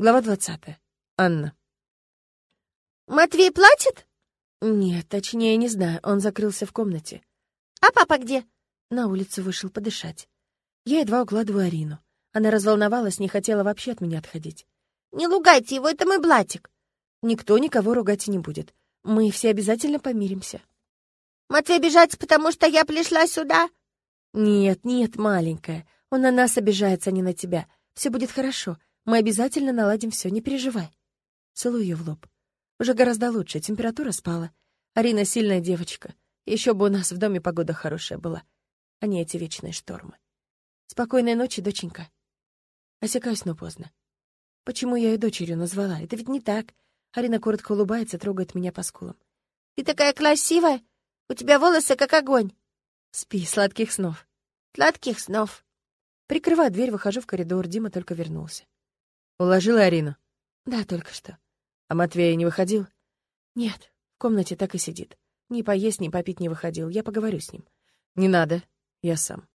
Глава двадцатая. Анна. «Матвей платит?» Нет, точнее, не знаю, он закрылся в комнате. «А папа где?» На улицу вышел подышать. Я едва укладываю Арину. Она разволновалась, не хотела вообще от меня отходить. «Не лугайте его, это мой блатик!» Никто никого ругать не будет. Мы все обязательно помиримся. «Матвей обижается, потому что я пришла сюда?» «Нет, нет, маленькая. Он на нас обижается, а не на тебя. Все будет хорошо. Мы обязательно наладим все, не переживай». Целую ее в лоб. Уже гораздо лучше, температура спала. Арина сильная девочка. Еще бы у нас в доме погода хорошая была, а не эти вечные штормы. Спокойной ночи, доченька. Осекаюсь, но поздно. Почему я ее дочерью назвала? Это ведь не так. Арина коротко улыбается, трогает меня по скулам. «Ты такая красивая! У тебя волосы как огонь!» «Спи, сладких снов!» «Сладких снов!» Прикрываю дверь, выхожу в коридор, Дима только вернулся. «Уложила Арину?» «Да, только что». А Матвей не выходил? Нет, в комнате так и сидит. Ни поесть, ни попить не выходил. Я поговорю с ним. Не надо, я сам.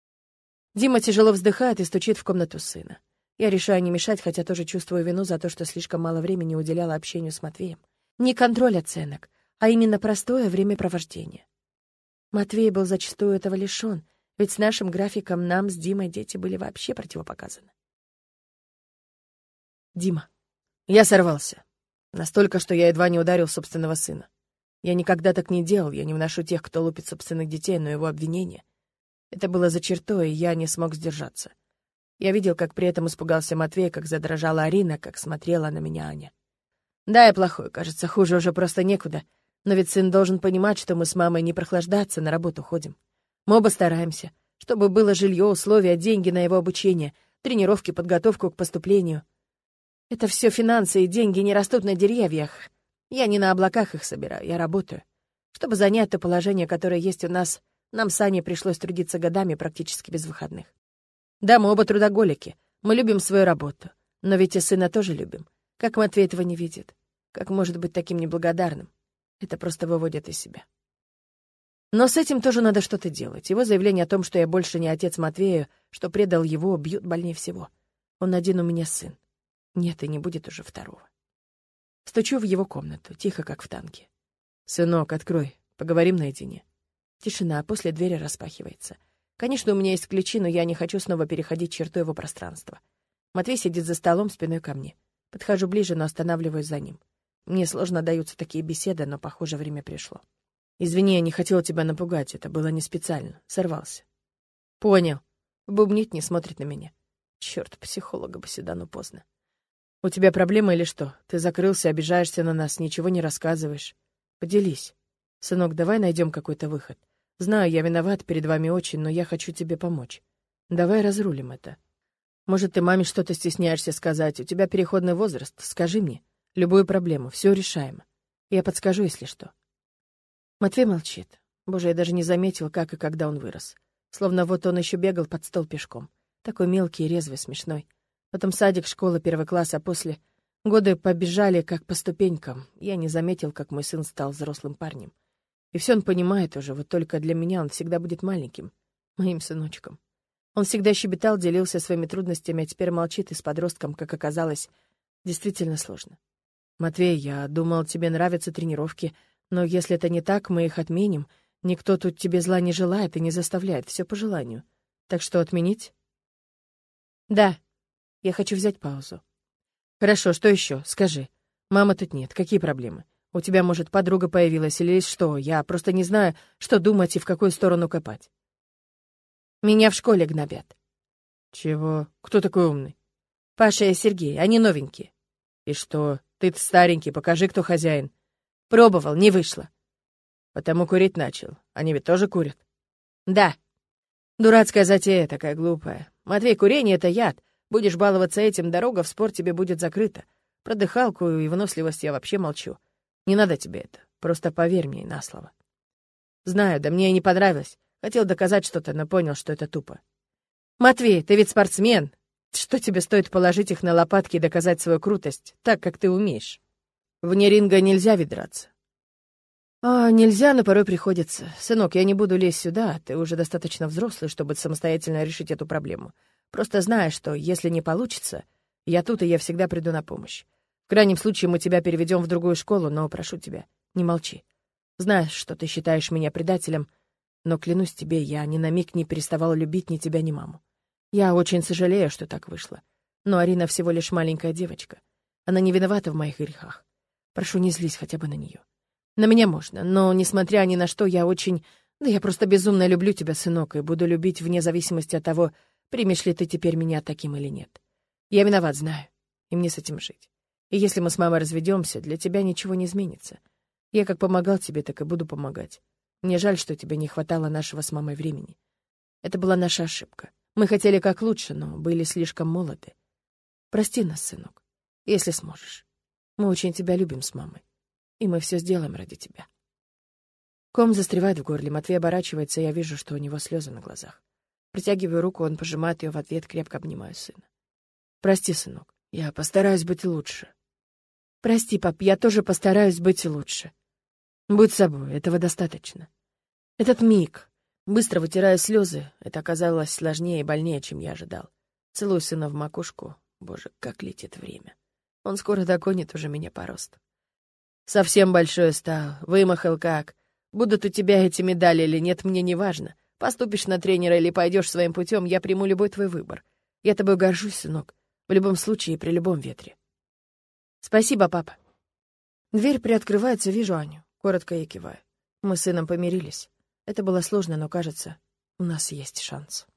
Дима тяжело вздыхает и стучит в комнату сына. Я решаю не мешать, хотя тоже чувствую вину за то, что слишком мало времени уделяла общению с Матвеем. Не контроль оценок, а именно простое времяпровождение. Матвей был зачастую этого лишён, ведь с нашим графиком нам с Димой дети были вообще противопоказаны. Дима. Я сорвался. Настолько, что я едва не ударил собственного сына. Я никогда так не делал, я не вношу тех, кто лупит собственных детей, но его обвинение. Это было за чертой, и я не смог сдержаться. Я видел, как при этом испугался Матвей, как задрожала Арина, как смотрела на меня Аня. Да, я плохой, кажется, хуже уже просто некуда. Но ведь сын должен понимать, что мы с мамой не прохлаждаться, на работу ходим. Мы оба стараемся, чтобы было жилье, условия, деньги на его обучение, тренировки, подготовку к поступлению. Это все финансы и деньги не растут на деревьях. Я не на облаках их собираю, я работаю. Чтобы занять то положение, которое есть у нас, нам с Аней пришлось трудиться годами практически без выходных. Да, мы оба трудоголики, мы любим свою работу. Но ведь и сына тоже любим. Как Матвей этого не видит? Как может быть таким неблагодарным? Это просто выводит из себя. Но с этим тоже надо что-то делать. Его заявление о том, что я больше не отец Матвею, что предал его, бьют больнее всего. Он один у меня сын. Нет, и не будет уже второго. Стучу в его комнату, тихо, как в танке. «Сынок, открой, поговорим наедине». Тишина, а после двери распахивается. Конечно, у меня есть ключи, но я не хочу снова переходить черту его пространства. Матвей сидит за столом спиной ко мне. Подхожу ближе, но останавливаюсь за ним. Мне сложно даются такие беседы, но, похоже, время пришло. «Извини, я не хотел тебя напугать, это было не специально. Сорвался». «Понял». Бубнит, не смотрит на меня. Черт, психолога бы сюда, но поздно. «У тебя проблема или что? Ты закрылся, обижаешься на нас, ничего не рассказываешь. Поделись. Сынок, давай найдем какой-то выход. Знаю, я виноват перед вами очень, но я хочу тебе помочь. Давай разрулим это. Может, ты маме что-то стесняешься сказать, у тебя переходный возраст, скажи мне. Любую проблему, все решаемо. Я подскажу, если что». Матвей молчит. Боже, я даже не заметил, как и когда он вырос. Словно вот он еще бегал под стол пешком. Такой мелкий, резвый, смешной. Потом садик, школа, первый класс, а после... Годы побежали, как по ступенькам. Я не заметил, как мой сын стал взрослым парнем. И все он понимает уже, вот только для меня он всегда будет маленьким, моим сыночком. Он всегда щебетал, делился своими трудностями, а теперь молчит и с подростком, как оказалось, действительно сложно. «Матвей, я думал, тебе нравятся тренировки, но если это не так, мы их отменим. Никто тут тебе зла не желает и не заставляет, все по желанию. Так что отменить?» «Да», я хочу взять паузу. Хорошо, что еще? Скажи. Мама тут нет. Какие проблемы? У тебя, может, подруга появилась или что? Я просто не знаю, что думать и в какую сторону копать. Меня в школе гнобят. Чего? Кто такой умный? Паша и Сергей, они новенькие. И что? Ты старенький, покажи, кто хозяин. Пробовал, не вышло. Потому курить начал. Они ведь тоже курят? Да. Дурацкая затея такая глупая. Матвей, курение — это яд. Будешь баловаться этим, дорога в спорт тебе будет закрыта. Про дыхалку и выносливость я вообще молчу. Не надо тебе это. Просто поверь мне на слово. Знаю, да мне и не понравилось. Хотел доказать что-то, но понял, что это тупо. Матвей, ты ведь спортсмен. Что тебе стоит положить их на лопатки и доказать свою крутость, так, как ты умеешь? Вне ринга нельзя ведраться. А, нельзя, но порой приходится. Сынок, я не буду лезть сюда, ты уже достаточно взрослый, чтобы самостоятельно решить эту проблему. Просто знай, что если не получится, Я тут, и я всегда приду на помощь. В крайнем случае мы тебя переведем в другую школу, но прошу тебя, не молчи. Знаю, что ты считаешь меня предателем, но клянусь тебе, я ни на миг не переставала любить ни тебя, ни маму. Я очень сожалею, что так вышло. Но Арина всего лишь маленькая девочка. Она не виновата в моих грехах. Прошу, не злись хотя бы на нее. На меня можно, но, несмотря ни на что, я очень... Да я просто безумно люблю тебя, сынок, и буду любить вне зависимости от того, примешь ли ты теперь меня таким или нет. Я виноват, знаю, и мне с этим жить. И если мы с мамой разведемся, для тебя ничего не изменится. Я как помогал тебе, так и буду помогать. Мне жаль, что тебе не хватало нашего с мамой времени. Это была наша ошибка. Мы хотели как лучше, но были слишком молоды. Прости нас, сынок, если сможешь. Мы очень тебя любим с мамой, и мы все сделаем ради тебя. Ком застревает в горле, Матвей оборачивается, и я вижу, что у него слезы на глазах. Протягиваю руку, он пожимает ее в ответ, крепко обнимаю сына. Прости, сынок, я постараюсь быть лучше. Прости, пап, я тоже постараюсь быть лучше. Будь собой, этого достаточно. Этот миг, быстро вытирая слезы, это оказалось сложнее и больнее, чем я ожидал. Целую сына в макушку. Боже, как летит время. Он скоро догонит уже меня по росту. Совсем большой стал, вымахал как. Будут у тебя эти медали или нет, мне не важно. Поступишь на тренера или пойдешь своим путем, я приму любой твой выбор. Я тобой горжусь, сынок. В любом случае, при любом ветре. Спасибо, папа. Дверь приоткрывается, вижу Аню. Коротко ей киваю. Мы с сыном помирились. Это было сложно, но, кажется, у нас есть шанс.